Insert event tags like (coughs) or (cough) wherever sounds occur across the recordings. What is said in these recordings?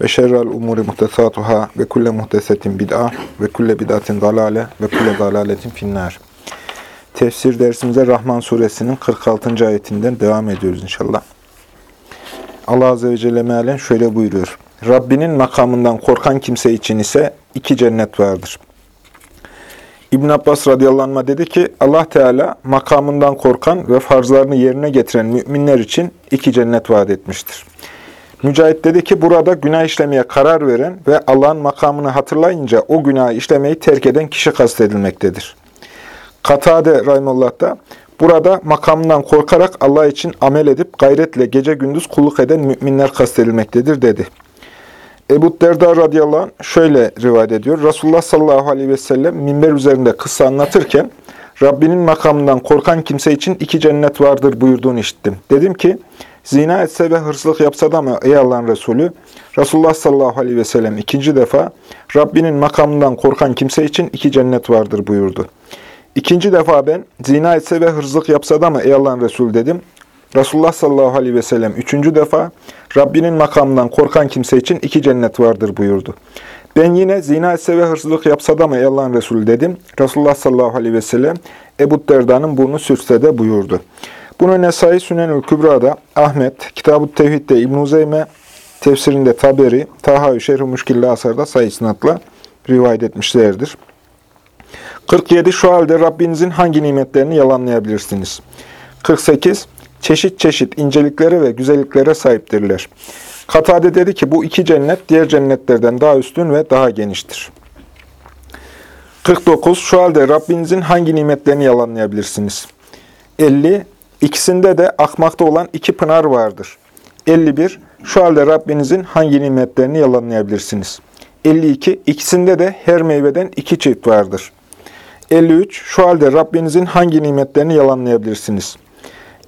ve şerrel umuri muhtesatuhâ ve kulle muhtesetin bid'a ve kulle bid'atin dalale ve kulle dalaletin finnâr. Tefsir dersimize Rahman suresinin 46. ayetinden devam ediyoruz inşallah. Allah Azze ve Celle mealen şöyle buyuruyor. Rabbinin makamından korkan kimse için ise iki cennet vardır. İbn Abbas radıyallahu anh dedi ki Allah Teala makamından korkan ve farzlarını yerine getiren müminler için iki cennet vaat etmiştir. Mücahit dedi ki burada günah işlemeye karar veren ve Allah'ın makamını hatırlayınca o günahı işlemeyi terk eden kişi kastedilmektedir. Katade Rahimullah da burada makamından korkarak Allah için amel edip gayretle gece gündüz kulluk eden müminler kastedilmektedir dedi. Ebu Derda radıyallahu anh şöyle rivayet ediyor. Resulullah sallallahu aleyhi ve sellem minber üzerinde kıssa anlatırken Rabbinin makamından korkan kimse için iki cennet vardır buyurduğunu işittim. Dedim ki zina etse ve hırsızlık yapsa da mı ey Allah'ın Resulü? Resulullah sallallahu aleyhi ve sellem ikinci defa Rabbinin makamından korkan kimse için iki cennet vardır buyurdu. İkinci defa ben zina etse ve hırsızlık yapsa da mı ey Allah'ın Resulü dedim. Resulullah sallallahu aleyhi ve sellem üçüncü defa Rabbinin makamından korkan kimse için iki cennet vardır buyurdu. Ben yine zina etse ve hırsızlık yapsa da mı ey Allah'ın Resulü dedim. Resulullah sallallahu aleyhi ve sellem Ebu Derda'nın burnu sürse de buyurdu. Bunu Nesai Sünenül Kübra'da, Ahmet, Kitab-ı Tevhid'de İbn-i Zeyme, tefsirinde Taberi, Taha-ı Şerh-i Müşkilli Asar'da sayısınatla rivayet etmişlerdir. 47. Şu halde Rabbinizin hangi nimetlerini yalanlayabilirsiniz? 48. Çeşit çeşit inceliklere ve güzelliklere sahiptirler. Katade dedi ki bu iki cennet diğer cennetlerden daha üstün ve daha geniştir. 49. Şu halde Rabbinizin hangi nimetlerini yalanlayabilirsiniz? 50. İkisinde de akmakta olan iki pınar vardır. 51. Şu halde Rabbinizin hangi nimetlerini yalanlayabilirsiniz? 52. İkisinde de her meyveden iki çift vardır. 53. Şu halde Rabbinizin hangi nimetlerini yalanlayabilirsiniz?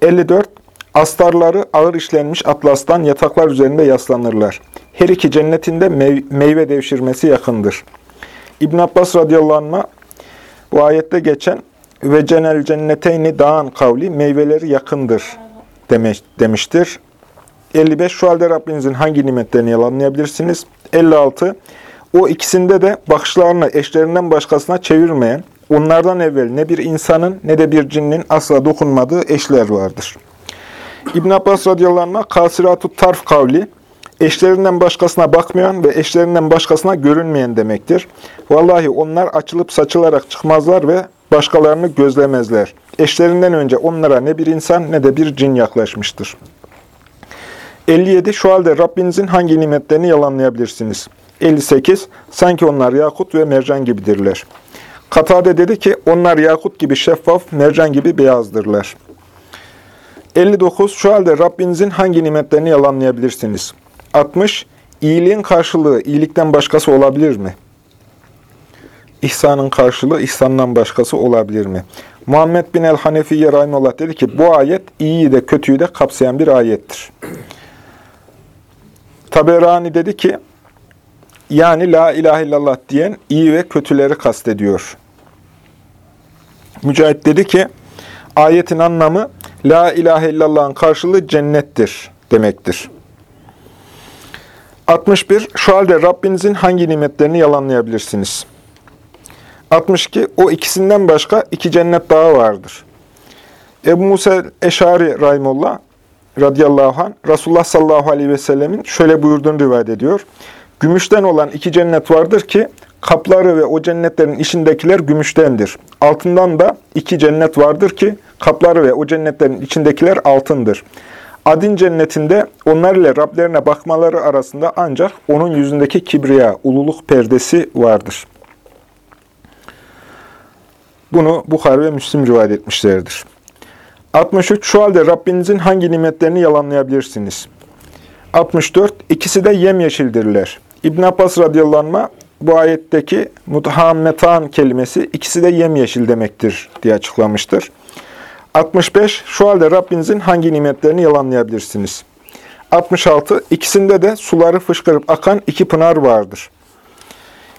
54. Astarları ağır işlenmiş atlastan yataklar üzerinde yaslanırlar. Her iki cennetinde meyve devşirmesi yakındır. İbn Abbas radıyallahu anh'a bu ayette geçen ve cenel cenneteyni dağın kavli meyveleri yakındır demiş, demiştir. 55. Şu halde Rabbinizin hangi nimetlerini yalanlayabilirsiniz? 56. O ikisinde de bakışlarını eşlerinden başkasına çevirmeyen, onlardan evvel ne bir insanın ne de bir cinnin asla dokunmadığı eşler vardır. İbn Abbas radıyallahu anh'a kasiratu tarf kavli, eşlerinden başkasına bakmayan ve eşlerinden başkasına görünmeyen demektir. Vallahi onlar açılıp saçılarak çıkmazlar ve başkalarını gözlemezler. Eşlerinden önce onlara ne bir insan ne de bir cin yaklaşmıştır. 57. Şu halde Rabbinizin hangi nimetlerini yalanlayabilirsiniz? 58. Sanki onlar yakut ve mercan gibidirler. Katade dedi ki, onlar yakut gibi şeffaf, mercan gibi beyazdırlar. 59. Şu halde Rabbinizin hangi nimetlerini yalanlayabilirsiniz? 60. İyiliğin karşılığı iyilikten başkası olabilir mi? İhsanın karşılığı ihsandan başkası olabilir mi? Muhammed bin el-Hanefiye Rahimullah dedi ki, bu ayet iyiyi de kötüyü de kapsayan bir ayettir. Taberani dedi ki, yani la ilahe illallah diyen iyi ve kötüleri kastediyor. Mücahit dedi ki, ayetin anlamı la ilahe illallah'ın karşılığı cennettir demektir. 61. Şu halde Rabbinizin hangi nimetlerini yalanlayabilirsiniz? 62. O ikisinden başka iki cennet daha vardır. Ebu Musa Eşari Rahimullah radıyallahu anh, Resulullah sallallahu aleyhi ve sellemin şöyle buyurduğunu rivayet ediyor. Gümüşten olan iki cennet vardır ki, kapları ve o cennetlerin içindekiler gümüştendir. Altından da iki cennet vardır ki, kapları ve o cennetlerin içindekiler altındır. Adin cennetinde onlar ile Rablerine bakmaları arasında ancak onun yüzündeki kibriya, ululuk perdesi vardır. Bunu Bukhari ve Müslim rivayet etmişlerdir. 63. Şu halde Rabbinizin hangi nimetlerini yalanlayabilirsiniz? 64. İkisi de yemyeşildirler. İbn Abbas radıyallahu bu ayetteki muthammetan kelimesi ikisi de yemyeşil demektir diye açıklamıştır. 65. Şu halde Rabbinizin hangi nimetlerini yalanlayabilirsiniz? 66. İkisinde de suları fışkırıp akan iki pınar vardır.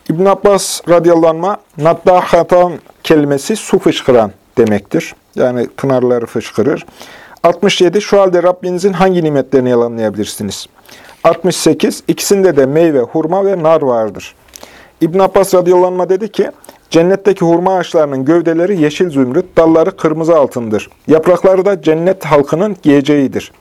İbn Abbas radıyallahu anh, naddahatan kelimesi su fışkıran demektir. Yani pınarları fışkırır. 67. Şu halde Rabbinizin hangi nimetlerini yalanlayabilirsiniz? 68. İkisinde de meyve, hurma ve nar vardır. İbn Abbas radıyallahu dedi ki, Cennetteki hurma ağaçlarının gövdeleri yeşil zümrüt, dalları kırmızı altındır. Yaprakları da cennet halkının giyeceğidir.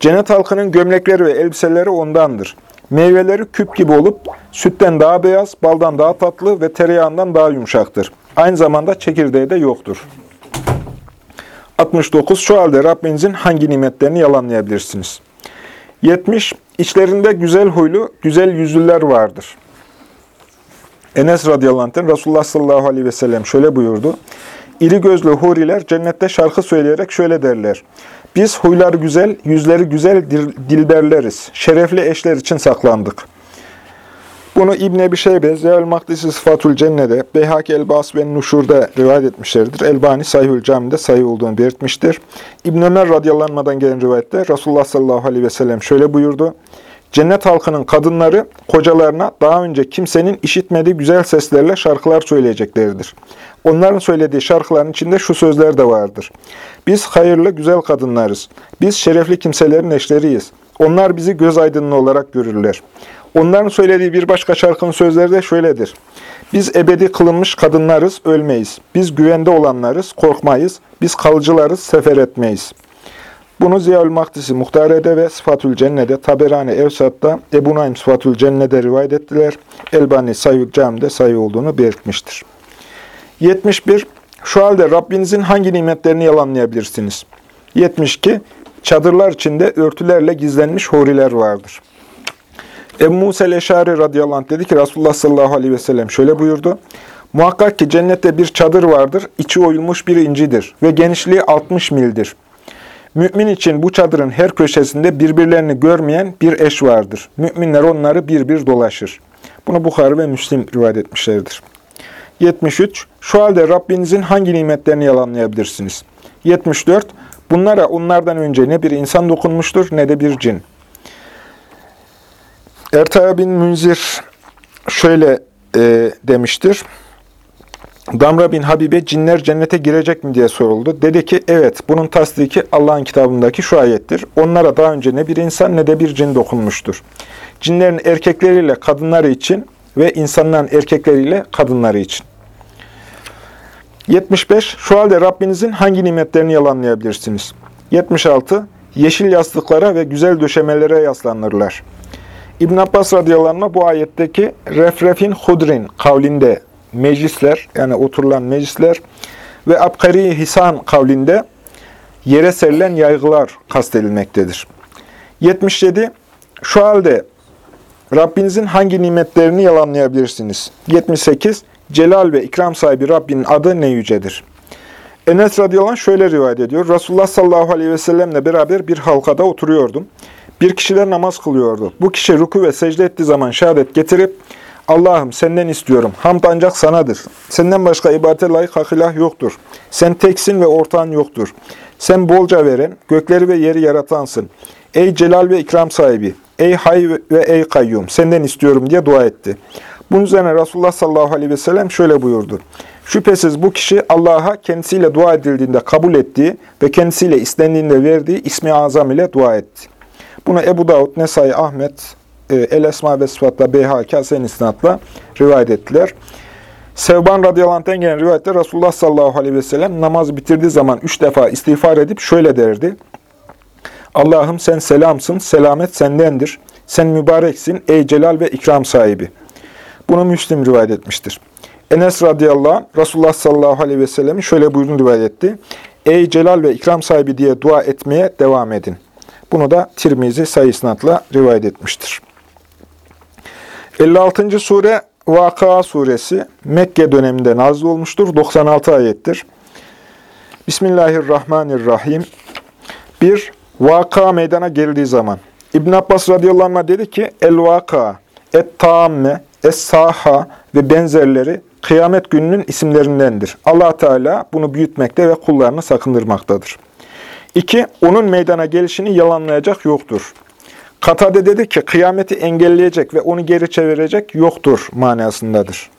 Cennet halkının gömlekleri ve elbiseleri ondandır. Meyveleri küp gibi olup sütten daha beyaz, baldan daha tatlı ve tereyağından daha yumuşaktır. Aynı zamanda çekirdeği de yoktur. 69. Şu halde Rabbinizin hangi nimetlerini yalanlayabilirsiniz? 70. İçlerinde güzel huylu, güzel yüzlüler vardır. Enes radıyallahu anh'ten Resulullah sallallahu aleyhi ve sellem şöyle buyurdu. İri gözlü huriler cennette şarkı söyleyerek şöyle derler. Biz huylar güzel, yüzleri güzel dilberleriz. Şerefli eşler için saklandık. Bunu İbn Ebi Şeybe, Zeyal Makdisi Sıfatul Cennede, Beyhaki Elbas ve Nuşur'da rivayet etmişlerdir. Elbani Sayhül Cami'de sayı olduğunu belirtmiştir. İbn Ömer radıyallahu gelen rivayette Resulullah sallallahu aleyhi ve sellem şöyle buyurdu. Cennet halkının kadınları kocalarına daha önce kimsenin işitmediği güzel seslerle şarkılar söyleyecekleridir. Onların söylediği şarkıların içinde şu sözler de vardır. Biz hayırlı, güzel kadınlarız. Biz şerefli kimselerin eşleriyiz. Onlar bizi göz aydınlığı olarak görürler. Onların söylediği bir başka şarkının sözleri de şöyledir. Biz ebedi kılınmış kadınlarız, ölmeyiz. Biz güvende olanlarız, korkmayız. Biz kalıcılarız, sefer etmeyiz.'' Bunu Ziyaül Mahdisi Muhtare'de ve Sıfatül Cenne'de, Taberani Evsat'ta, Ebu Naim Sıfatül Cenne'de rivayet ettiler. Elbani Sayyid Cami'de sayı olduğunu belirtmiştir. 71. Şu halde Rabbinizin hangi nimetlerini yalanlayabilirsiniz? 72. Çadırlar içinde örtülerle gizlenmiş horiler vardır. Ebu Musa el-Eşari radıyallahu anh dedi ki Resulullah sallallahu aleyhi ve sellem şöyle buyurdu. Muhakkak ki cennette bir çadır vardır, içi oyulmuş bir incidir ve genişliği 60 mildir. Mümin için bu çadırın her köşesinde birbirlerini görmeyen bir eş vardır. Müminler onları bir bir dolaşır. Bunu Bukhari ve Müslim rivayet etmişlerdir. 73. Şu halde Rabbinizin hangi nimetlerini yalanlayabilirsiniz? 74. Bunlara onlardan önce ne bir insan dokunmuştur ne de bir cin. Ertaya bin Münzir şöyle e, demiştir. Damra bin Habibe cinler cennete girecek mi diye soruldu. Dedi ki evet bunun tasdiki Allah'ın kitabındaki şu ayettir. Onlara daha önce ne bir insan ne de bir cin dokunmuştur. Cinlerin erkekleriyle kadınları için ve insanların erkekleriyle kadınları için. 75. Şu halde Rabbinizin hangi nimetlerini yalanlayabilirsiniz? 76. Yeşil yastıklara ve güzel döşemelere yaslanırlar. İbn Abbas radıyallahu bu ayetteki refrefin hudrin kavlinde meclisler, yani oturulan meclisler ve Abkari Hisan kavlinde yere serilen yaygılar kastedilmektedir. 77. Şu halde Rabbinizin hangi nimetlerini yalanlayabilirsiniz? 78. Celal ve ikram sahibi Rabbinin adı ne yücedir? Enes radıyallahu şöyle rivayet ediyor. Resulullah sallallahu aleyhi ve sellemle beraber bir halkada oturuyordum. Bir kişiler namaz kılıyordu. Bu kişi ruku ve secde ettiği zaman şehadet getirip Allah'ım senden istiyorum. Hamd ancak sanadır. Senden başka ibadete layık hak yoktur. Sen teksin ve ortağın yoktur. Sen bolca veren, gökleri ve yeri yaratansın. Ey celal ve ikram sahibi, ey hay ve ey kayyum, senden istiyorum diye dua etti. Bunun üzerine Resulullah sallallahu aleyhi ve sellem şöyle buyurdu. Şüphesiz bu kişi Allah'a kendisiyle dua edildiğinde kabul ettiği ve kendisiyle istendiğinde verdiği ismi azam ile dua etti. Bunu Ebu Davud, Nesai, Ahmet, e, El Esma ve Sıfat'la Beyhaki Hasen rivayet ettiler. Sevban radıyallahu gelen rivayette Resulullah sallallahu aleyhi ve sellem namazı bitirdiği zaman üç defa istiğfar edip şöyle derdi. Allah'ım sen selamsın, selamet sendendir. Sen mübareksin ey celal ve ikram sahibi. Bunu Müslim rivayet etmiştir. Enes radıyallahu anh, Resulullah sallallahu aleyhi ve sellem'in şöyle buyurduğunu rivayet etti. Ey celal ve ikram sahibi diye dua etmeye devam edin. Bunu da Tirmizi sayısınatla rivayet etmiştir. 56. sure Vaka suresi Mekke döneminde nazil olmuştur. 96 ayettir. Bismillahirrahmanirrahim. Bir, vaka meydana geldiği zaman. İbn Abbas radıyallahu anh dedi ki El-Vaka, Et-Tamme, Es-Saha ve benzerleri kıyamet gününün isimlerindendir. allah Teala bunu büyütmekte ve kullarını sakındırmaktadır. 2. Onun meydana gelişini yalanlayacak yoktur. Katade dedi ki kıyameti engelleyecek ve onu geri çevirecek yoktur manasındadır.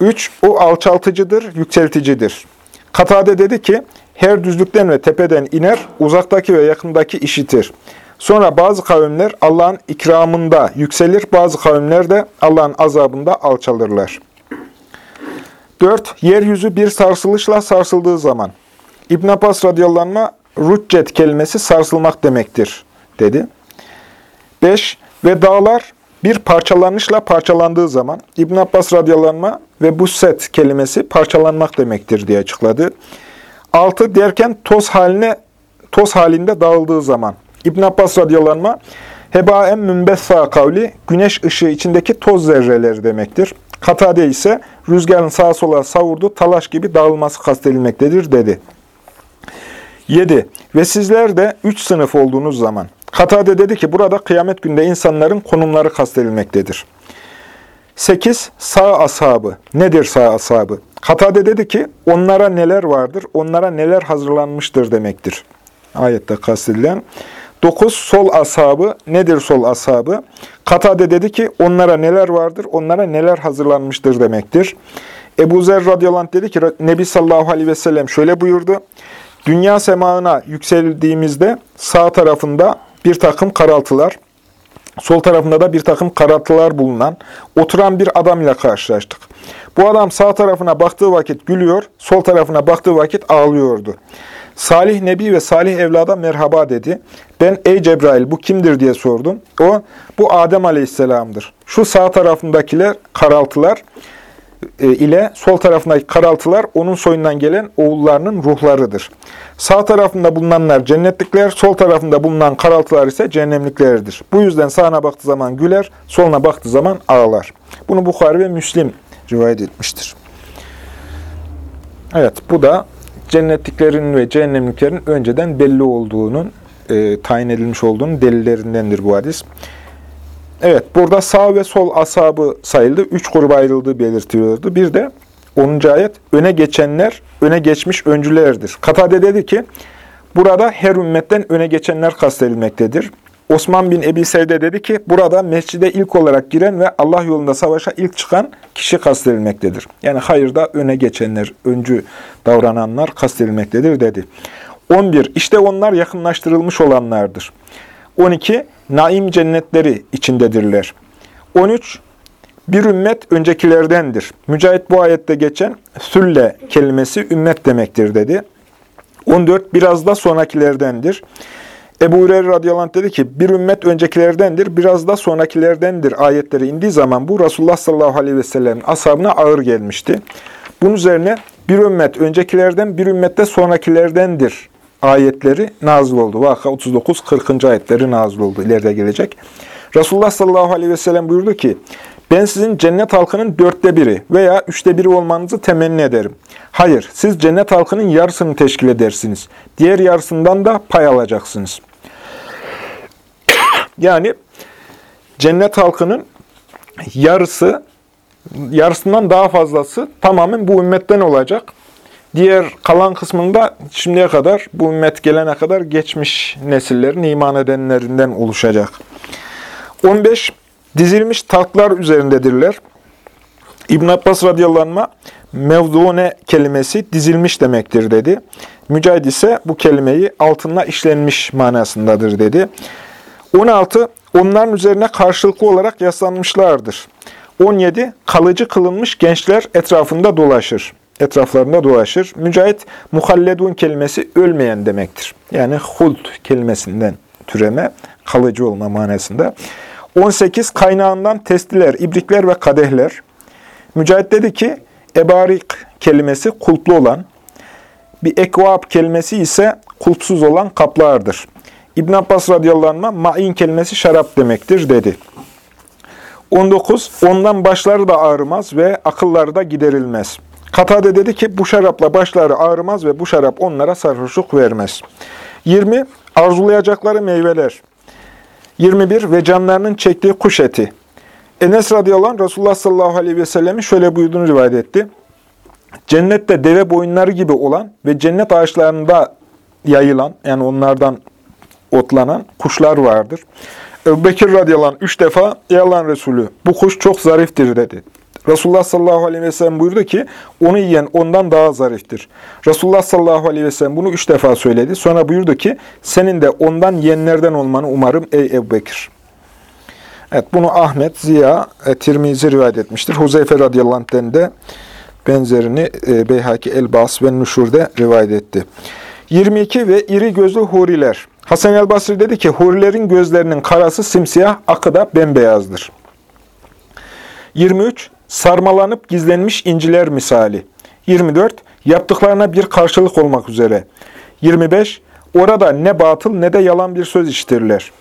3. O alçaltıcıdır, yükselticidir. Katade dedi ki her düzlükten ve tepeden iner, uzaktaki ve yakındaki işitir. Sonra bazı kavimler Allah'ın ikramında yükselir, bazı kavimler de Allah'ın azabında alçalırlar. 4. Yeryüzü bir sarsılışla sarsıldığı zaman. İbn Abbas radıyallahu anh, kelimesi sarsılmak demektir, dedi. 5. Ve dağlar bir parçalanışla parçalandığı zaman İbn Abbas radıyallahu ve bu set kelimesi parçalanmak demektir diye açıkladı. 6 derken toz haline toz halinde dağıldığı zaman İbn Abbas radıyallahu anh hebaen mümbessa kavli güneş ışığı içindeki toz zerreleri demektir. Katade ise rüzgarın sağa sola savurduğu talaş gibi dağılması kastedilmektedir dedi. 7. Ve sizler de üç sınıf olduğunuz zaman. Katade dedi ki burada kıyamet günde insanların konumları kastedilmektedir. 8. Sağ ashabı. Nedir sağ ashabı? Katade dedi ki onlara neler vardır, onlara neler hazırlanmıştır demektir. Ayette kastedilen. 9. Sol ashabı. Nedir sol ashabı? Katade dedi ki onlara neler vardır, onlara neler hazırlanmıştır demektir. Ebu Zer radıyallahu dedi ki Nebi sallallahu aleyhi ve sellem şöyle buyurdu. Dünya semağına yükseldiğimizde sağ tarafında bir takım karaltılar, sol tarafında da bir takım karaltılar bulunan, oturan bir adam ile karşılaştık. Bu adam sağ tarafına baktığı vakit gülüyor, sol tarafına baktığı vakit ağlıyordu. Salih Nebi ve Salih evlada merhaba dedi. Ben ey Cebrail bu kimdir diye sordum. O bu Adem Aleyhisselam'dır. Şu sağ tarafındakiler karaltılar e, ile sol tarafındaki karaltılar onun soyundan gelen oğullarının ruhlarıdır. Sağ tarafında bulunanlar cennetlikler, sol tarafında bulunan karaltılar ise cehennemliklerdir. Bu yüzden sağına baktığı zaman güler, soluna baktığı zaman ağlar. Bunu Bukhari ve Müslim rivayet etmiştir. Evet, bu da cennetliklerin ve cehennemliklerin önceden belli olduğunun, e, tayin edilmiş olduğunun delillerindendir bu hadis. Evet, burada sağ ve sol asabı sayıldı. Üç gruba ayrıldığı belirtiliyordu. Bir de 10. ayet, öne geçenler, öne geçmiş öncülerdir. Katade dedi ki, burada her ümmetten öne geçenler kastedilmektedir. Osman bin Ebi Sevde dedi ki, burada mescide ilk olarak giren ve Allah yolunda savaşa ilk çıkan kişi kastedilmektedir. Yani hayırda öne geçenler, öncü davrananlar kastedilmektedir dedi. 11. İşte onlar yakınlaştırılmış olanlardır. 12. Naim cennetleri içindedirler. 13. Bir ümmet öncekilerdendir. Mücahit bu ayette geçen sülle kelimesi ümmet demektir dedi. 14. Biraz da sonrakilerdendir. Ebu Hureyre radıyallahu anh dedi ki, bir ümmet öncekilerdendir, biraz da sonrakilerdendir ayetleri indiği zaman bu Resulullah sallallahu aleyhi ve sellem'in ashabına ağır gelmişti. Bunun üzerine bir ümmet öncekilerden, bir ümmette sonrakilerdendir ayetleri nazil oldu. Vaka 39-40. ayetleri nazil oldu. İleride gelecek. Resulullah sallallahu aleyhi ve sellem buyurdu ki, ben sizin cennet halkının dörtte biri veya üçte biri olmanızı temenni ederim. Hayır, siz cennet halkının yarısını teşkil edersiniz. Diğer yarısından da pay alacaksınız. (coughs) yani cennet halkının yarısı, yarısından daha fazlası tamamen bu ümmetten olacak. Diğer kalan kısmında şimdiye kadar, bu ümmet gelene kadar geçmiş nesillerin iman edenlerinden oluşacak. 15. Dizilmiş tahtlar üzerindedirler. İbn Abbas radıyallahu anh, mevzune kelimesi dizilmiş demektir dedi. Mücahid ise bu kelimeyi altınla işlenmiş manasındadır dedi. 16. Onların üzerine karşılıklı olarak yaslanmışlardır. 17. Kalıcı kılınmış gençler etrafında dolaşır. Etraflarında dolaşır. Mücahit, muhalledun kelimesi ölmeyen demektir. Yani hult kelimesinden türeme, kalıcı olma manasında. 18 kaynağından testiler, ibrikler ve kadehler. Mücahit dedi ki, ebarik kelimesi kulplu olan, bir ekvab kelimesi ise kulpsuz olan kaplardır. İbn Abbas radıyallahu anh, ma'in kelimesi şarap demektir dedi. 19. Ondan başları da ağrımaz ve akılları da giderilmez. Katade dedi ki bu şarapla başları ağrımaz ve bu şarap onlara sarhoşluk vermez. 20. Arzulayacakları meyveler. 21 ve canlarının çektiği kuş eti. Enes radıyallahu anh Resulullah sallallahu aleyhi ve sellem'i şöyle buyurduğunu rivayet etti. Cennette deve boyunları gibi olan ve cennet ağaçlarında yayılan, yani onlardan otlanan kuşlar vardır. Ebu Bekir radıyallahu anh üç defa, Ey Allah'ın Resulü bu kuş çok zariftir dedi. Resulullah sallallahu aleyhi ve sellem buyurdu ki, onu yiyen ondan daha zariftir. Resulullah sallallahu aleyhi ve sellem bunu üç defa söyledi. Sonra buyurdu ki, senin de ondan yiyenlerden olmanı umarım ey Ebu Bekir. Evet, bunu Ahmet, Ziya, e, Tirmizi rivayet etmiştir. Huzeyfe radıyallahu anh'den de benzerini e, Beyhaki El-Bas ve Nuşur'da rivayet etti. 22 ve iri gözlü huriler. Hasan el-Basri dedi ki, hurilerin gözlerinin karası simsiyah, akı da bembeyazdır. 23. Sarmalanıp gizlenmiş inciler misali. 24. Yaptıklarına bir karşılık olmak üzere. 25. Orada ne batıl ne de yalan bir söz işitirler.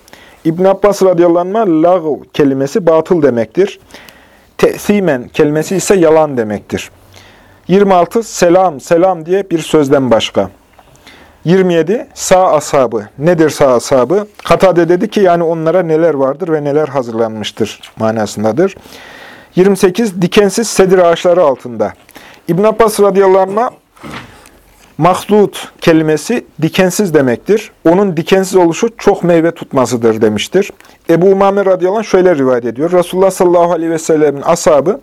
İbn Abbas radıyallahu lağv kelimesi batıl demektir. Te'simen kelimesi ise yalan demektir. 26. Selam, selam diye bir sözden başka. 27. Sağ ashabı. Nedir sağ ashabı? Katade dedi ki yani onlara neler vardır ve neler hazırlanmıştır manasındadır. 28. Dikensiz sedir ağaçları altında. İbn Abbas radıyallahu anh kelimesi dikensiz demektir. Onun dikensiz oluşu çok meyve tutmasıdır demiştir. Ebu Umame radıyallahu şöyle rivayet ediyor. Resulullah sallallahu aleyhi ve sellemin ashabı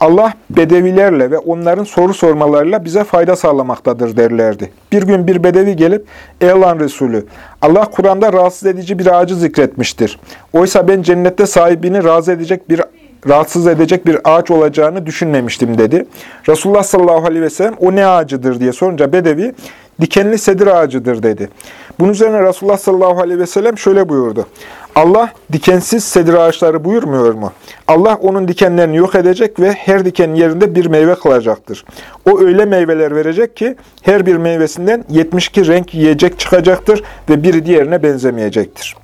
Allah bedevilerle ve onların soru sormalarıyla bize fayda sağlamaktadır derlerdi. Bir gün bir bedevi gelip, Ey Allah'ın Resulü, Allah Kur'an'da rahatsız edici bir ağacı zikretmiştir. Oysa ben cennette sahibini razı edecek bir rahatsız edecek bir ağaç olacağını düşünmemiştim dedi. Resulullah sallallahu aleyhi ve sellem o ne ağacıdır diye sorunca Bedevi dikenli sedir ağacıdır dedi. Bunun üzerine Resulullah sallallahu aleyhi ve sellem şöyle buyurdu. Allah dikensiz sedir ağaçları buyurmuyor mu? Allah onun dikenlerini yok edecek ve her diken yerinde bir meyve kılacaktır. O öyle meyveler verecek ki her bir meyvesinden 72 renk yiyecek çıkacaktır ve biri diğerine benzemeyecektir.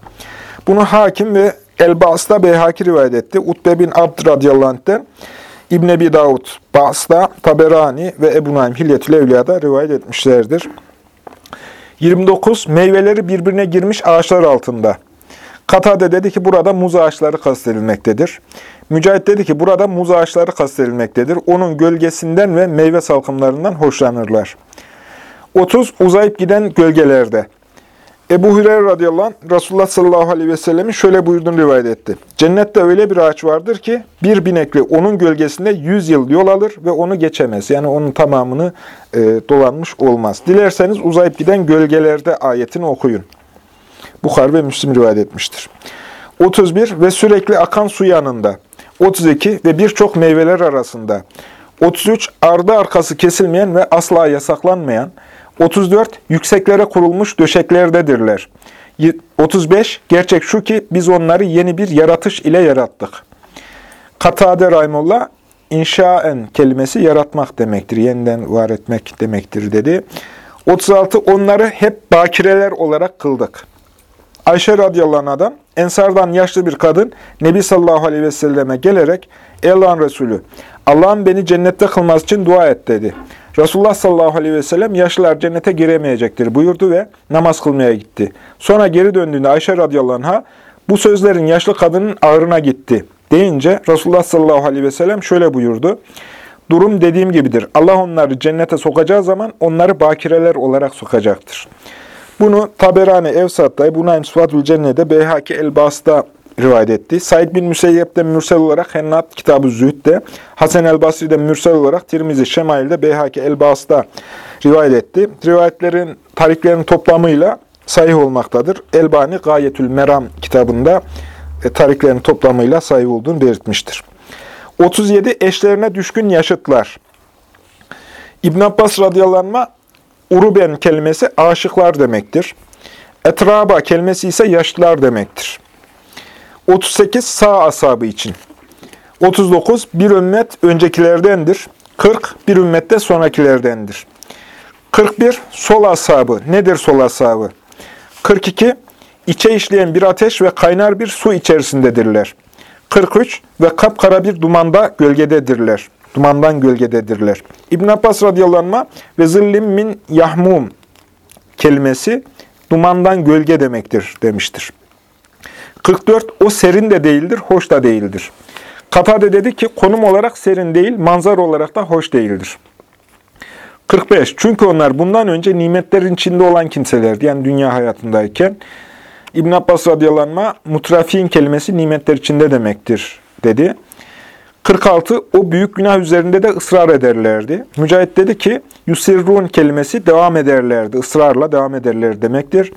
Bunu hakim ve El-Ba's'ta Beyhaki rivayet etti. Utbe bin Abd radıyallahu anh'ten İbn Ebi Davud, Ba's'ta Taberani ve Ebu Naim Hilyetül Evliya'da rivayet etmişlerdir. 29. Meyveleri birbirine girmiş ağaçlar altında. Katade dedi ki burada muz ağaçları kastedilmektedir. Mücahit dedi ki burada muz ağaçları kastedilmektedir. Onun gölgesinden ve meyve salkımlarından hoşlanırlar. 30. Uzayıp giden gölgelerde. Ebu Hüreyre radıyallahu anh, Resulullah sallallahu aleyhi ve sellemin şöyle buyurduğunu rivayet etti. Cennette öyle bir ağaç vardır ki bir binekli onun gölgesinde yüz yıl yol alır ve onu geçemez. Yani onun tamamını e, dolanmış olmaz. Dilerseniz uzayıp giden gölgelerde ayetini okuyun. Bukhar ve Müslim rivayet etmiştir. 31 ve sürekli akan su yanında. 32 ve birçok meyveler arasında. 33 ardı arkası kesilmeyen ve asla yasaklanmayan. 34 yükseklere kurulmuş döşeklerdedirler. 35 gerçek şu ki biz onları yeni bir yaratış ile yarattık. Katade Rahimullah inşaen kelimesi yaratmak demektir. Yeniden var etmek demektir dedi. 36 onları hep bakireler olarak kıldık. Ayşe radıyallahu anh'dan Ensardan yaşlı bir kadın Nebi sallallahu aleyhi ve selleme gelerek Ey Allah'ın Resulü Allah'ın beni cennette kılması için dua et dedi. Resulullah sallallahu aleyhi ve sellem yaşlılar cennete giremeyecektir buyurdu ve namaz kılmaya gitti. Sonra geri döndüğünde Ayşe radıyallahu anh'a bu sözlerin yaşlı kadının ağrına gitti deyince Resulullah sallallahu aleyhi ve sellem şöyle buyurdu. Durum dediğim gibidir. Allah onları cennete sokacağı zaman onları bakireler olarak sokacaktır. Bunu Taberani Evsat'ta, Ebu Naim Sıfatül Cenne'de, Beyhaki El-Bas'ta rivayet etti. Said bin Müseyyep'ten mürsel olarak Hennat Kitab-ı Zühd'de, Hasan el-Basri'den mürsel olarak Tirmizi Şemail'de, Beyhaki el-Bas'ta rivayet etti. Rivayetlerin, tariklerin toplamıyla sahih olmaktadır. Elbani Gayetül Meram kitabında e, tariklerin toplamıyla sahih olduğunu belirtmiştir. 37 eşlerine düşkün yaşıtlar. İbn Abbas radıyallahu anh, uruben kelimesi aşıklar demektir. Etraba kelimesi ise yaşlılar demektir. 38 sağ asabı için. 39 bir ümmet öncekilerdendir. 40 bir ümmette sonrakilerdendir. 41 sol asabı. Nedir sol asabı? 42 içe işleyen bir ateş ve kaynar bir su içerisindedirler. 43 ve kapkara bir dumanda gölgededirler. Dumandan gölgededirler. İbn Abbas radıyallahu ve zillim min yahmum kelimesi dumandan gölge demektir demiştir. 44. O serin de değildir, hoş da değildir. Katade dedi ki konum olarak serin değil, manzara olarak da hoş değildir. 45. Çünkü onlar bundan önce nimetlerin içinde olan kimselerdi. Yani dünya hayatındayken. İbn Abbas radıyallahu anh, mutrafiin kelimesi nimetler içinde demektir dedi. 46. O büyük günah üzerinde de ısrar ederlerdi. Mücahit dedi ki, yusirrun kelimesi devam ederlerdi, ısrarla devam ederler demektir.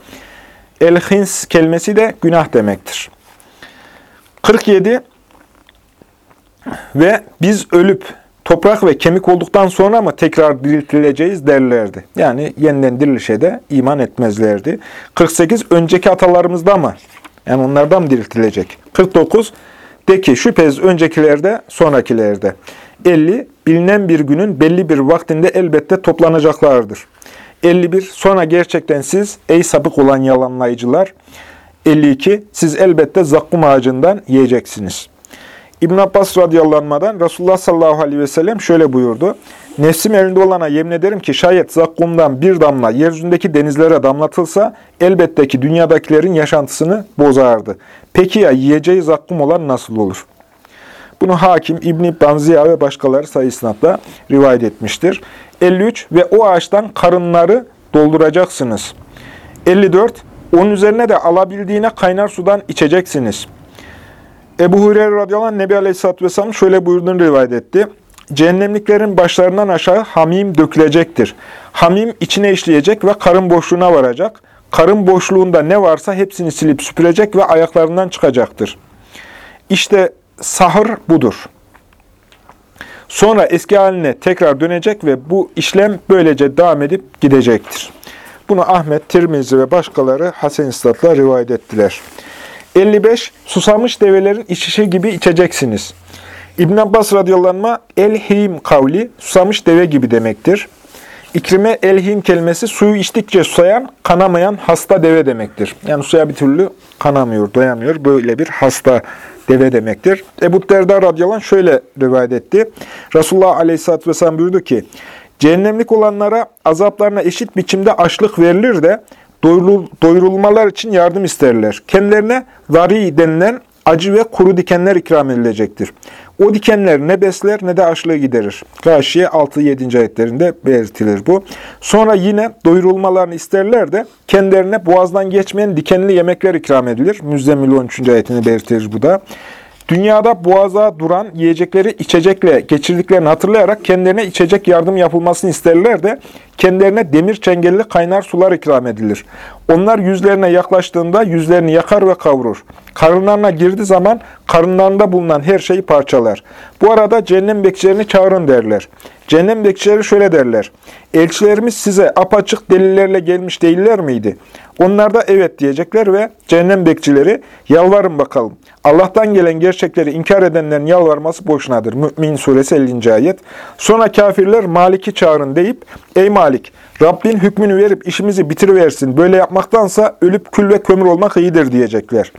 El-hins kelimesi de günah demektir. 47. Ve biz ölüp toprak ve kemik olduktan sonra mı tekrar diriltileceğiz derlerdi. Yani yeniden dirilişe de iman etmezlerdi. 48. Önceki atalarımızda mı? Yani onlardan mı diriltilecek? 49. De ki şüphesiz öncekilerde, sonrakilerde. 50. Bilinen bir günün belli bir vaktinde elbette toplanacaklardır. 51. Sonra gerçekten siz ey sapık olan yalanlayıcılar. 52. Siz elbette zakkum ağacından yiyeceksiniz. İbn Abbas radıyallahu Resulullah sallallahu aleyhi ve sellem şöyle buyurdu. Nefsim elinde olana yemin ederim ki şayet zakkumdan bir damla yeryüzündeki denizlere damlatılsa elbette ki dünyadakilerin yaşantısını bozardı. Peki ya yiyeceği zakkum olan nasıl olur? Bunu hakim İbn-i Banziya ve başkaları sayısınatla rivayet etmiştir. 53 ve o ağaçtan karınları dolduracaksınız. 54 onun üzerine de alabildiğine kaynar sudan içeceksiniz. Ebu Hureyre radıyallahu anh Nebi Aleyhisselatü Vesselam şöyle buyurduğunu rivayet etti. Cehennemliklerin başlarından aşağı hamim dökülecektir. Hamim içine işleyecek ve karın boşluğuna varacak. Karın boşluğunda ne varsa hepsini silip süpürecek ve ayaklarından çıkacaktır. İşte sahır budur. Sonra eski haline tekrar dönecek ve bu işlem böylece devam edip gidecektir. Bunu Ahmet, Tirmizi ve başkaları Hasen İstat'la rivayet ettiler. 55. Susamış develerin içişi gibi içeceksiniz. İbn Abbas radıyallahu el-him kavli susamış deve gibi demektir. İkrime el-him kelimesi suyu içtikçe susayan, kanamayan hasta deve demektir. Yani suya bir türlü kanamıyor, doyamıyor. Böyle bir hasta deve demektir. Ebu Derda radıyallahu şöyle rivayet etti. Resulullah aleyhisselatü vesselam buyurdu ki, Cehennemlik olanlara azaplarına eşit biçimde açlık verilir de doyurulmalar için yardım isterler. Kendilerine zari denilen acı ve kuru dikenler ikram edilecektir. O dikenler ne besler ne de açlığı giderir. Gâşiye 6-7. ayetlerinde belirtilir bu. Sonra yine doyurulmalarını isterler de kendilerine boğazdan geçmeyen dikenli yemekler ikram edilir. Müzzemmil 13. ayetini belirtir bu da. Dünyada boğaza duran yiyecekleri içecekle geçirdiklerini hatırlayarak kendilerine içecek yardım yapılmasını isterler de kendilerine demir çengelli kaynar sular ikram edilir. Onlar yüzlerine yaklaştığında yüzlerini yakar ve kavurur. Karınlarına girdiği zaman karınlarında bulunan her şeyi parçalar. Bu arada cehennem bekçilerini çağırın derler. Cehennem bekçileri şöyle derler. Elçilerimiz size apaçık delillerle gelmiş değiller miydi? Onlar da evet diyecekler ve cehennem bekçileri yalvarın bakalım. Allah'tan gelen gerçekleri inkar edenlerin yalvarması boşunadır. Mü'min suresi 50. ayet. Sonra kafirler Malik'i çağırın deyip ey Malik Rabbin hükmünü verip işimizi bitiriversin. Böyle yapmaktansa ölüp kül ve kömür olmak iyidir diyecekler.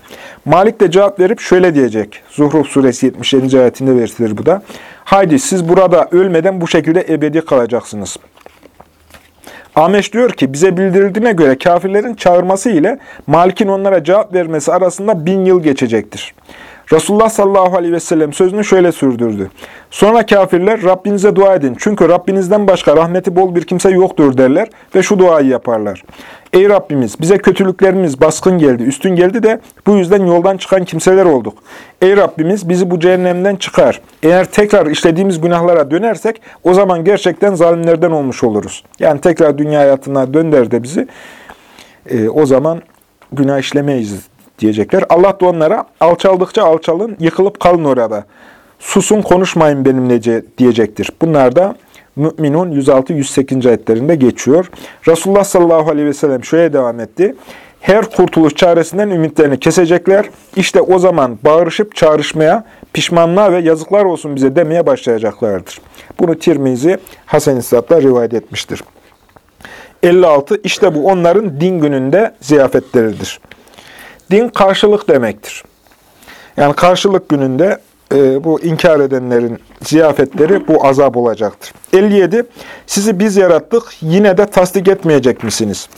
Malik de cevap verip şöyle diyecek. Zuhruf suresi 77. ayetinde verilir bu da. Haydi siz burada ölmeden bu şekilde ebedi kalacaksınız. Ameş diyor ki bize bildirildiğine göre kafirlerin çağırması ile Malik'in onlara cevap vermesi arasında bin yıl geçecektir. Resulullah sallallahu aleyhi ve sellem sözünü şöyle sürdürdü. Sonra kafirler Rabbinize dua edin. Çünkü Rabbinizden başka rahmeti bol bir kimse yoktur derler ve şu duayı yaparlar. Ey Rabbimiz bize kötülüklerimiz baskın geldi, üstün geldi de bu yüzden yoldan çıkan kimseler olduk. Ey Rabbimiz bizi bu cehennemden çıkar. Eğer tekrar işlediğimiz günahlara dönersek o zaman gerçekten zalimlerden olmuş oluruz. Yani tekrar dünya hayatına dönder de bizi e, o zaman günah işlemeyiz diyecekler. Allah da onlara alçaldıkça alçalın, yıkılıp kalın orada. Susun konuşmayın benimle diyecektir. Bunlar da Mü'minun 106-108. ayetlerinde geçiyor. Resulullah sallallahu aleyhi ve sellem şöyle devam etti. Her kurtuluş çaresinden ümitlerini kesecekler. İşte o zaman bağırışıp çağrışmaya, pişmanlığa ve yazıklar olsun bize demeye başlayacaklardır. Bunu Tirmizi Hasan İslat'la rivayet etmiştir. 56. İşte bu onların din gününde ziyafetleridir. Din karşılık demektir. Yani karşılık gününde e, bu inkar edenlerin ziyafetleri bu azap olacaktır. 57. Sizi biz yarattık, yine de tasdik etmeyecek misiniz?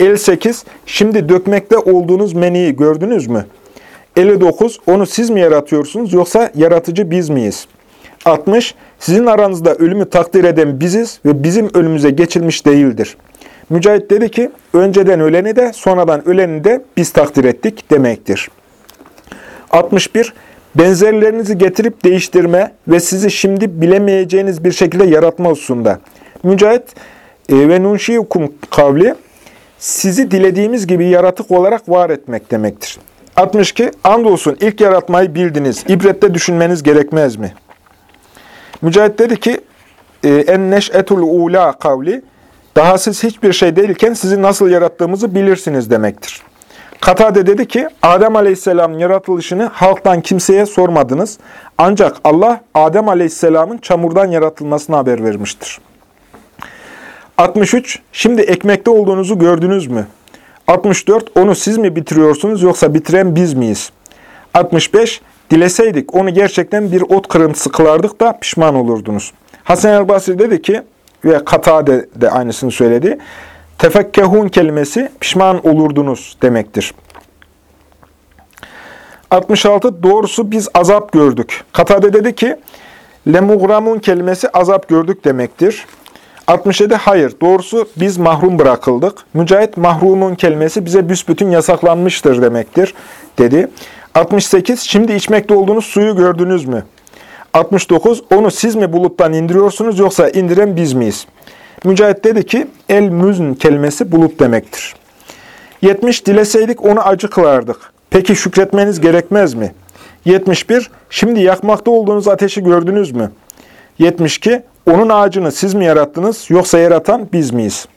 58. Şimdi dökmekte olduğunuz meniyi gördünüz mü? 59. Onu siz mi yaratıyorsunuz yoksa yaratıcı biz miyiz? 60. Sizin aranızda ölümü takdir eden biziz ve bizim ölümümüze geçilmiş değildir. Mücahit dedi ki, önceden öleni de sonradan öleni de biz takdir ettik demektir. 61. Benzerlerinizi getirip değiştirme ve sizi şimdi bilemeyeceğiniz bir şekilde yaratma hususunda. Mücahit e, ve nunşiyukum kavli, sizi dilediğimiz gibi yaratık olarak var etmek demektir. 62. Andolsun ilk yaratmayı bildiniz, ibrette düşünmeniz gerekmez mi? Mücahit dedi ki, e, en neş'etul ula kavli, daha siz hiçbir şey değilken sizi nasıl yarattığımızı bilirsiniz demektir. Katade dedi ki, Adem Aleyhisselam'ın yaratılışını halktan kimseye sormadınız. Ancak Allah, Adem Aleyhisselam'ın çamurdan yaratılmasına haber vermiştir. 63. Şimdi ekmekte olduğunuzu gördünüz mü? 64. Onu siz mi bitiriyorsunuz yoksa bitiren biz miyiz? 65. Dileseydik onu gerçekten bir ot kırıntısı kılardık da pişman olurdunuz. Hasan el-Basri dedi ki ve Katade de aynısını söyledi. Tefekkehun kelimesi pişman olurdunuz demektir. 66. Doğrusu biz azap gördük. Katade dedi ki, lemugramun kelimesi azap gördük demektir. 67. Hayır, doğrusu biz mahrum bırakıldık. Mücahit mahrumun kelimesi bize büsbütün yasaklanmıştır demektir, dedi. 68. Şimdi içmekte olduğunuz suyu gördünüz mü? 69. Onu siz mi buluttan indiriyorsunuz yoksa indiren biz miyiz? Mücahit dedi ki, el-müzn kelimesi bulut demektir. 70. Dileseydik onu acı kılardık. Peki şükretmeniz gerekmez mi? 71. Şimdi yakmakta olduğunuz ateşi gördünüz mü? 72. Onun ağacını siz mi yarattınız yoksa yaratan biz miyiz?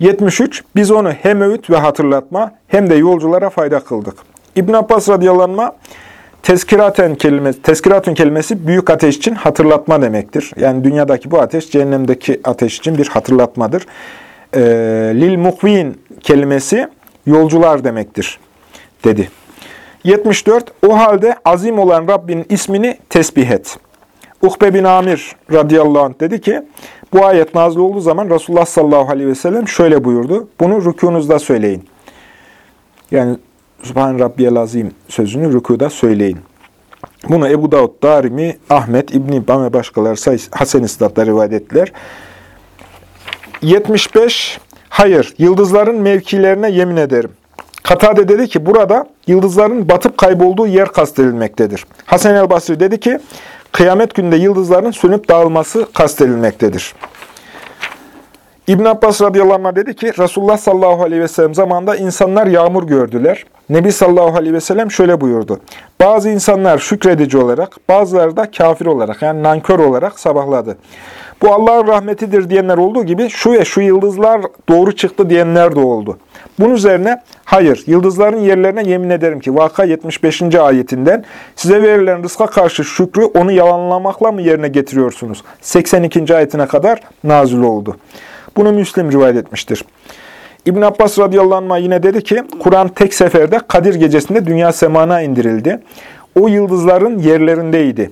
73. Biz onu hem öğüt ve hatırlatma hem de yolculara fayda kıldık. İbn Abbas radıyallahu anh, tezkiraten kelimesi, tezkiratun kelimesi büyük ateş için hatırlatma demektir. Yani dünyadaki bu ateş cehennemdeki ateş için bir hatırlatmadır. Ee, lil mukvin kelimesi yolcular demektir dedi. 74. O halde azim olan Rabbinin ismini tesbih et. Ukbe bin Amir radıyallahu anh dedi ki, bu ayet nazil olduğu zaman Resulullah sallallahu aleyhi ve sellem şöyle buyurdu. Bunu rükunuzda söyleyin. Yani Subhan Rabbiyel Azim sözünü rükuda söyleyin. Bunu Ebu Davud, Darimi, Ahmet, İbn-i ve başkaları Hasen İstat'ta rivayet ettiler. 75. Hayır, yıldızların mevkilerine yemin ederim. Katade dedi ki burada yıldızların batıp kaybolduğu yer kastedilmektedir. Hasan el Basri dedi ki kıyamet günde yıldızların sönüp dağılması kastedilmektedir. İbn Abbas radıyallahu anh dedi ki Resulullah sallallahu aleyhi ve sellem zamanında insanlar yağmur gördüler. Nebi sallallahu aleyhi ve sellem şöyle buyurdu. Bazı insanlar şükredici olarak, bazıları da kafir olarak yani nankör olarak sabahladı. Bu Allah'ın rahmetidir diyenler olduğu gibi şu ve şu yıldızlar doğru çıktı diyenler de oldu. Bunun üzerine hayır, yıldızların yerlerine yemin ederim ki Vaka 75. ayetinden size verilen rızka karşı şükrü onu yalanlamakla mı yerine getiriyorsunuz? 82. ayetine kadar nazil oldu. Bunu Müslim rivayet etmiştir. İbn Abbas radıyallahu anh yine dedi ki, Kur'an tek seferde Kadir gecesinde dünya semana indirildi. O yıldızların yerlerindeydi.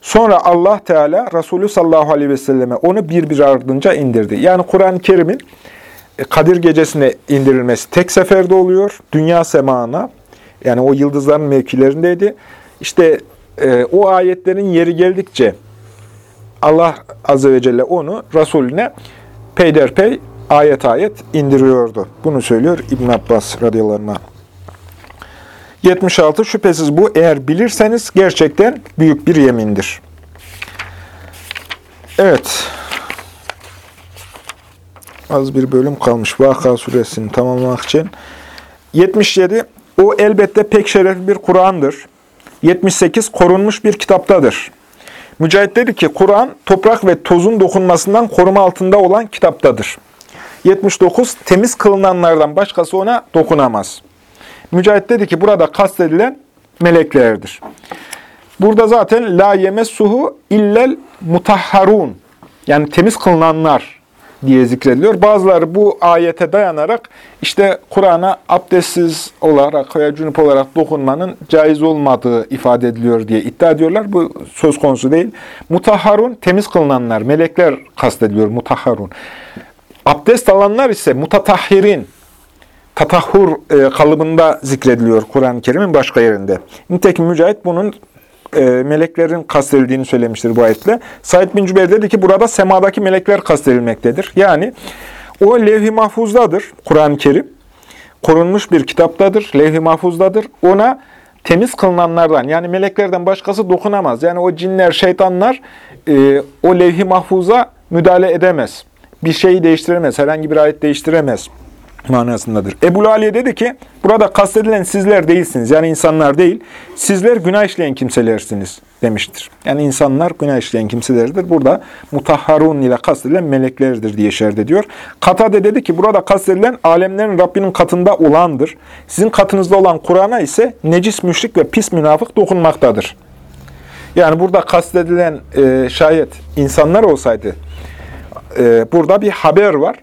Sonra Allah Teala Resulü sallallahu aleyhi ve selleme onu bir bir ardınca indirdi. Yani Kur'an-ı Kerim'in e, Kadir gecesine indirilmesi tek seferde oluyor. Dünya semana yani o yıldızların mevkilerindeydi. İşte e, o ayetlerin yeri geldikçe Allah Azze ve Celle onu Resulüne peyderpey ayet ayet indiriyordu. Bunu söylüyor İbn Abbas radıyallahu anh. 76. Şüphesiz bu eğer bilirseniz gerçekten büyük bir yemindir. Evet. Az bir bölüm kalmış. Vaka suresini tamamlamak için. 77. O elbette pek şerefli bir Kur'an'dır. 78. Korunmuş bir kitaptadır. Mücahit dedi ki Kur'an toprak ve tozun dokunmasından koruma altında olan kitaptadır. 79. Temiz kılınanlardan başkası ona dokunamaz. Mücahit dedi ki burada kastedilen meleklerdir. Burada zaten la yemessuhu illel mutahharun yani temiz kılınanlar diye zikrediliyor. Bazıları bu ayete dayanarak işte Kur'an'a abdestsiz olarak veya cünüp olarak dokunmanın caiz olmadığı ifade ediliyor diye iddia ediyorlar. Bu söz konusu değil. Mutahharun temiz kılınanlar, melekler kastediliyor mutahharun. Abdest alanlar ise mutatahhirin tatahhur e, kalıbında zikrediliyor Kur'an-ı Kerim'in başka yerinde. Nitekim Mücahit bunun e, meleklerin kastedildiğini söylemiştir bu ayetle. Said bin Cübeyr dedi ki burada semadaki melekler kastedilmektedir. Yani o levh-i mahfuzdadır Kur'an-ı Kerim. Korunmuş bir kitaptadır, levh-i mahfuzdadır. Ona temiz kılınanlardan yani meleklerden başkası dokunamaz. Yani o cinler, şeytanlar e, o levh-i mahfuza müdahale edemez. Bir şeyi değiştiremez, herhangi bir ayet değiştiremez manasındadır. Ebu Aliye dedi ki, burada kastedilen sizler değilsiniz. Yani insanlar değil, sizler günah işleyen kimselersiniz demiştir. Yani insanlar günah işleyen kimselerdir. Burada mutahharun ile kastedilen meleklerdir diye şerh ediyor. Katade dedi ki, burada kastedilen alemlerin Rabbinin katında olandır. Sizin katınızda olan Kur'an'a ise necis, müşrik ve pis münafık dokunmaktadır. Yani burada kastedilen e, şayet insanlar olsaydı, e, burada bir haber var.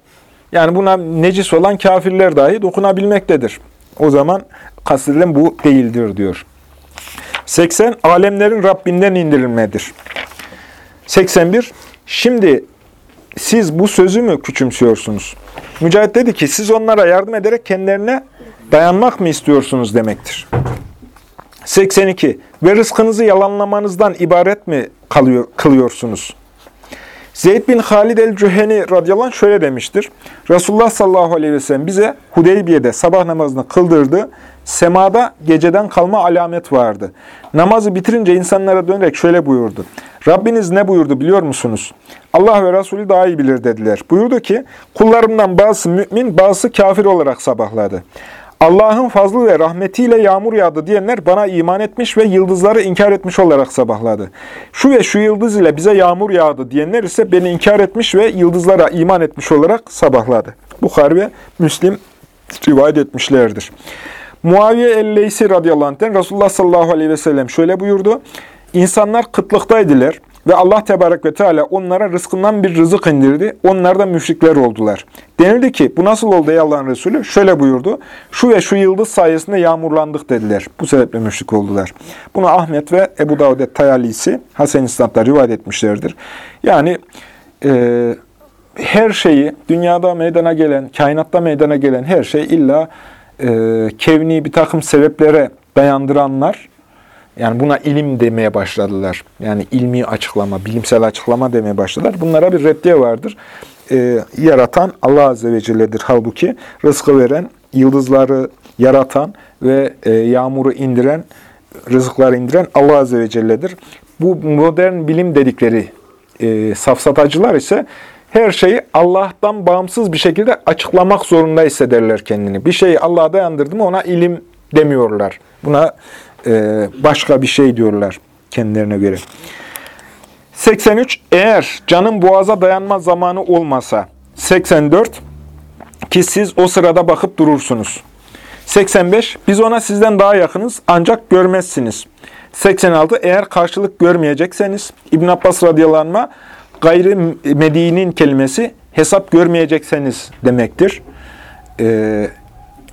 Yani buna necis olan kafirler dahi dokunabilmektedir. O zaman kastedilen bu değildir diyor. 80. Alemlerin Rabbinden indirilmedir. 81. Şimdi siz bu sözü mü küçümsüyorsunuz? Mücahit dedi ki siz onlara yardım ederek kendilerine dayanmak mı istiyorsunuz demektir. 82. Ve rızkınızı yalanlamanızdan ibaret mi kalıyor, kılıyorsunuz? Zeyd bin Halid el-Cüheni radıyallahu anh şöyle demiştir. Resulullah sallallahu aleyhi ve sellem bize Hudeybiye'de sabah namazını kıldırdı. Semada geceden kalma alamet vardı. Namazı bitirince insanlara dönerek şöyle buyurdu. Rabbiniz ne buyurdu biliyor musunuz? Allah ve Resulü daha iyi bilir dediler. Buyurdu ki, kullarımdan bazısı mümin, bazısı kafir olarak sabahladı. Allah'ın fazlı ve rahmetiyle yağmur yağdı diyenler bana iman etmiş ve yıldızları inkar etmiş olarak sabahladı. Şu ve şu yıldız ile bize yağmur yağdı diyenler ise beni inkar etmiş ve yıldızlara iman etmiş olarak sabahladı. Bukhari ve Müslim rivayet etmişlerdir. Muaviye el-Leysi radıyallahu anh'ten Resulullah sallallahu aleyhi ve sellem şöyle buyurdu. İnsanlar kıtlıktaydılar. Ve Allah Tebarek ve Teala onlara rızkından bir rızık indirdi. Onlar da müşrikler oldular. Denildi ki bu nasıl oldu ey Allah'ın Resulü? Şöyle buyurdu. Şu ve şu yıldız sayesinde yağmurlandık dediler. Bu sebeple müşrik oldular. Bunu Ahmet ve Ebu Davud Tayalisi Hasen İslam'da rivayet etmişlerdir. Yani e, her şeyi dünyada meydana gelen, kainatta meydana gelen her şey illa e, kevni bir takım sebeplere dayandıranlar yani buna ilim demeye başladılar. Yani ilmi açıklama, bilimsel açıklama demeye başladılar. Bunlara bir reddiye vardır. Ee, yaratan Allah Azze ve Celle'dir. Halbuki rızkı veren, yıldızları yaratan ve e, yağmuru indiren, rızıkları indiren Allah Azze ve Celle'dir. Bu modern bilim dedikleri e, safsatacılar ise her şeyi Allah'tan bağımsız bir şekilde açıklamak zorunda hissederler kendini. Bir şeyi Allah'a dayandırdı mı ona ilim demiyorlar. Buna e, başka bir şey diyorlar kendilerine göre. 83. Eğer canın boğaza dayanma zamanı olmasa. 84. Ki siz o sırada bakıp durursunuz. 85. Biz ona sizden daha yakınız ancak görmezsiniz. 86. Eğer karşılık görmeyecekseniz İbn Abbas radıyallahu gayri medinin kelimesi hesap görmeyecekseniz demektir. Ee,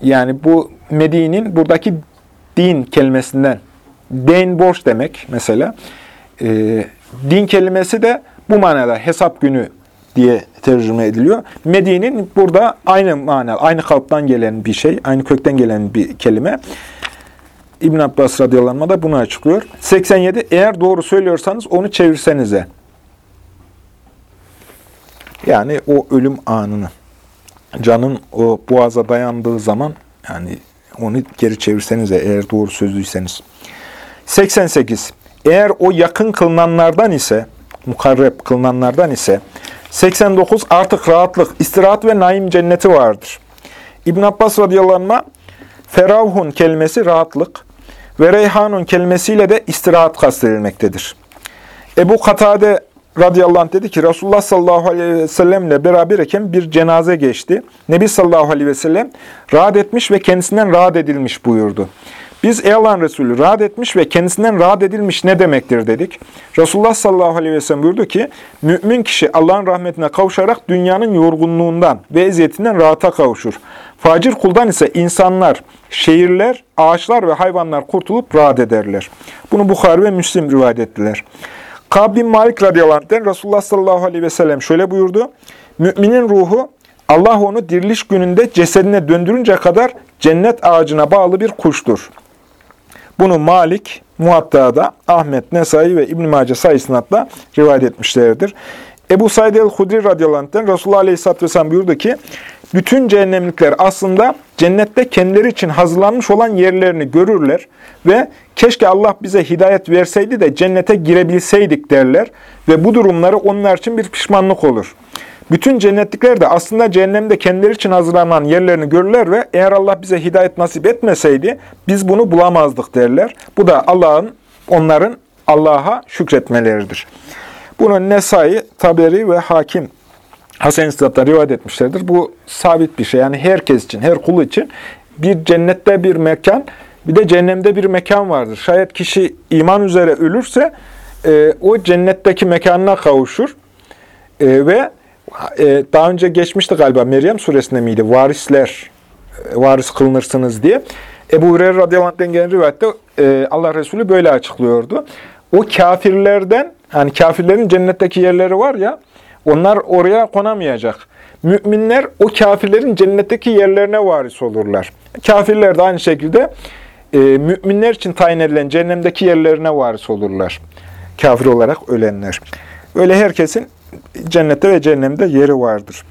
yani bu Medi'nin buradaki din kelimesinden, din borç demek mesela. E, din kelimesi de bu manada hesap günü diye tercüme ediliyor. Medine'nin burada aynı mana, aynı kalıptan gelen bir şey, aynı kökten gelen bir kelime. İbn Abbas radıyallahu da bunu açıklıyor. 87. Eğer doğru söylüyorsanız onu çevirsenize. Yani o ölüm anını, canın o boğaza dayandığı zaman yani onu geri çevirsenize eğer doğru sözlüyseniz. 88. Eğer o yakın kılınanlardan ise, mukarreb kılınanlardan ise 89 artık rahatlık, istirahat ve naim cenneti vardır. İbn Abbas radıyallahu anh, feravhun kelimesi rahatlık ve reyhanun kelimesiyle de istirahat kastedilmektedir. Ebu Katade radıyallahu anh dedi ki Resulullah sallallahu aleyhi ve sellemle beraberken bir cenaze geçti. Nebi sallallahu aleyhi ve sellem rahat etmiş ve kendisinden rahat edilmiş buyurdu. Biz ey Allah'ın Resulü rahat etmiş ve kendisinden rahat edilmiş ne demektir dedik. Resulullah sallallahu aleyhi ve sellem buyurdu ki mümin kişi Allah'ın rahmetine kavuşarak dünyanın yorgunluğundan ve eziyetinden rahata kavuşur. Facir kuldan ise insanlar, şehirler, ağaçlar ve hayvanlar kurtulup rahat ederler. Bunu Bukhari ve Müslim rivayet ettiler. Kab bin Malik radıyallahu Resulullah sallallahu aleyhi ve sellem şöyle buyurdu. Müminin ruhu Allah onu diriliş gününde cesedine döndürünce kadar cennet ağacına bağlı bir kuştur. Bunu Malik, Muatta'da, Ahmet, Nesai ve İbn-i Mace sayısınatla rivayet etmişlerdir. Ebu Said el-Hudri radıyallahu anh'ten Resulullah aleyhisselatü vesselam buyurdu ki, bütün cehennemlikler aslında cennette kendileri için hazırlanmış olan yerlerini görürler ve keşke Allah bize hidayet verseydi de cennete girebilseydik derler ve bu durumları onlar için bir pişmanlık olur. Bütün cennetlikler de aslında cehennemde kendileri için hazırlanan yerlerini görürler ve eğer Allah bize hidayet nasip etmeseydi biz bunu bulamazdık derler. Bu da Allah'ın onların Allah'a şükretmeleridir. Bunu Nesai, Taberi ve Hakim Hasan İstihad'dan rivayet etmişlerdir. Bu sabit bir şey. Yani herkes için, her kul için bir cennette bir mekan, bir de cehennemde bir mekan vardır. Şayet kişi iman üzere ölürse e, o cennetteki mekanına kavuşur e, ve e, daha önce geçmişti galiba Meryem suresinde miydi? Varisler, e, varis kılınırsınız diye. Ebu Hureyre radıyallahu anh'den gelen rivayette e, Allah Resulü böyle açıklıyordu. O kafirlerden, yani kafirlerin cennetteki yerleri var ya, onlar oraya konamayacak. Müminler o kafirlerin cennetteki yerlerine varis olurlar. Kafirler de aynı şekilde e, müminler için tayin edilen cehennemdeki yerlerine varis olurlar. Kafir olarak ölenler. Öyle herkesin cennette ve cehennemde yeri vardır.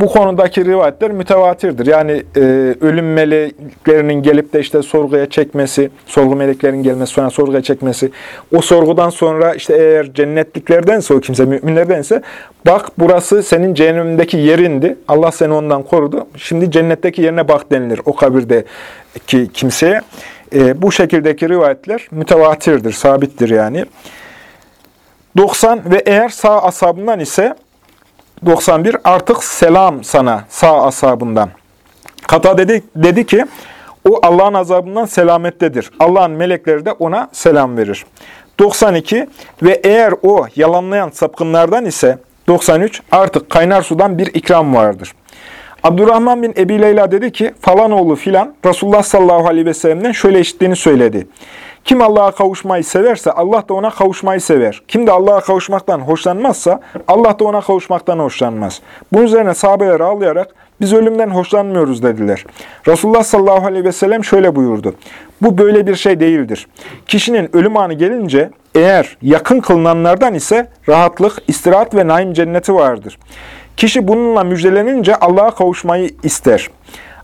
Bu konudaki rivayetler mütevatirdir. Yani e, ölüm meleklerinin gelip de işte sorguya çekmesi, sorgu meleklerin gelmesi sonra sorguya çekmesi, o sorgudan sonra işte eğer cennetliklerdense o kimse, müminlerdense bak burası senin cehennemdeki yerindi, Allah seni ondan korudu, şimdi cennetteki yerine bak denilir o kabirdeki kimseye. E, bu şekildeki rivayetler mütevatirdir, sabittir yani. 90 ve eğer sağ asabından ise 91 artık selam sana sağ asabından. Kata dedi, dedi ki o Allah'ın azabından selamettedir. Allah'ın melekleri de ona selam verir. 92 ve eğer o yalanlayan sapkınlardan ise 93 artık kaynar sudan bir ikram vardır. Abdurrahman bin Ebi Leyla dedi ki falan oğlu filan Resulullah sallallahu aleyhi ve sellem'den şöyle işittiğini söyledi. Kim Allah'a kavuşmayı severse Allah da ona kavuşmayı sever. Kim de Allah'a kavuşmaktan hoşlanmazsa Allah da ona kavuşmaktan hoşlanmaz. Bunun üzerine sahabeler ağlayarak biz ölümden hoşlanmıyoruz dediler. Resulullah sallallahu aleyhi ve sellem şöyle buyurdu. Bu böyle bir şey değildir. Kişinin ölüm anı gelince eğer yakın kılınanlardan ise rahatlık, istirahat ve naim cenneti vardır. Kişi bununla müjdelenince Allah'a kavuşmayı ister.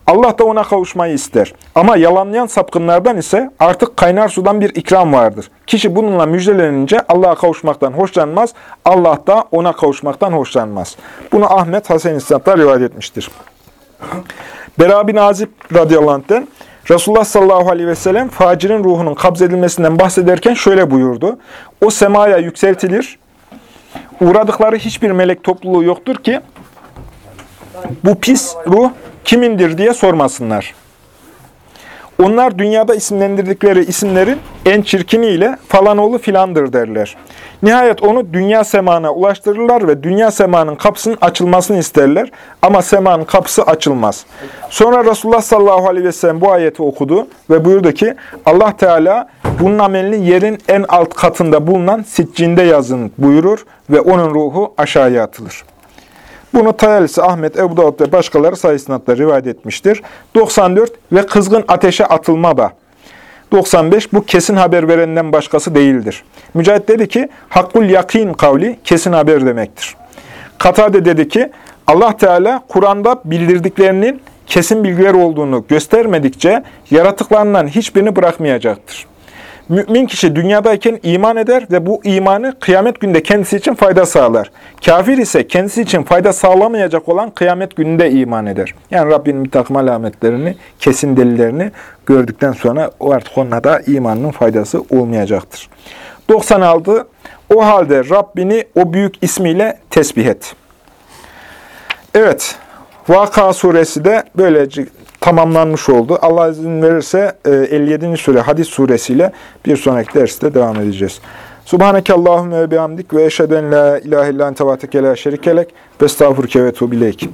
Allah da ona kavuşmayı ister. Ama yalanlayan sapkınlardan ise artık kaynar sudan bir ikram vardır. Kişi bununla müjdelenince Allah'a kavuşmaktan hoşlanmaz, Allah da ona kavuşmaktan hoşlanmaz. Bunu Ahmet Hasan İslam'da rivayet etmiştir. Bera bin Azib radıyallahu anh'ten Resulullah sallallahu aleyhi ve sellem facirin ruhunun kabzedilmesinden bahsederken şöyle buyurdu. O semaya yükseltilir. Uğradıkları hiçbir melek topluluğu yoktur ki bu pis ruh kimindir diye sormasınlar. Onlar dünyada isimlendirdikleri isimlerin en çirkiniyle falan oğlu filandır derler. Nihayet onu dünya semana ulaştırırlar ve dünya semanın kapısının açılmasını isterler. Ama semanın kapısı açılmaz. Sonra Resulullah sallallahu aleyhi ve sellem bu ayeti okudu ve buyurdu ki Allah Teala bunun amelini yerin en alt katında bulunan siccinde yazın buyurur ve onun ruhu aşağıya atılır. Bunu Tayalisi, Ahmet, Ebu Davud ve başkaları sayısınatla rivayet etmiştir. 94 ve kızgın ateşe atılma da. 95 bu kesin haber verenden başkası değildir. Mücahit dedi ki hakkul yakin kavli kesin haber demektir. Katade dedi ki Allah Teala Kur'an'da bildirdiklerinin kesin bilgiler olduğunu göstermedikçe yaratıklarından hiçbirini bırakmayacaktır. Mümin kişi dünyadayken iman eder ve bu imanı kıyamet günde kendisi için fayda sağlar. Kafir ise kendisi için fayda sağlamayacak olan kıyamet gününde iman eder. Yani Rabbinin bir takım alametlerini, kesin delillerini gördükten sonra o artık onunla da imanının faydası olmayacaktır. 96. O halde Rabbini o büyük ismiyle tesbih et. Evet, Vaka suresi de böylece tamamlanmış oldu. Allah izin verirse 57. E, sure Hadis suresiyle bir sonraki derste devam edeceğiz. Subhaneke Allahümme ve bihamdik ve eşheden la ilahe illan tevateke la şerikelek ve estağfurke ve tuğbileyk.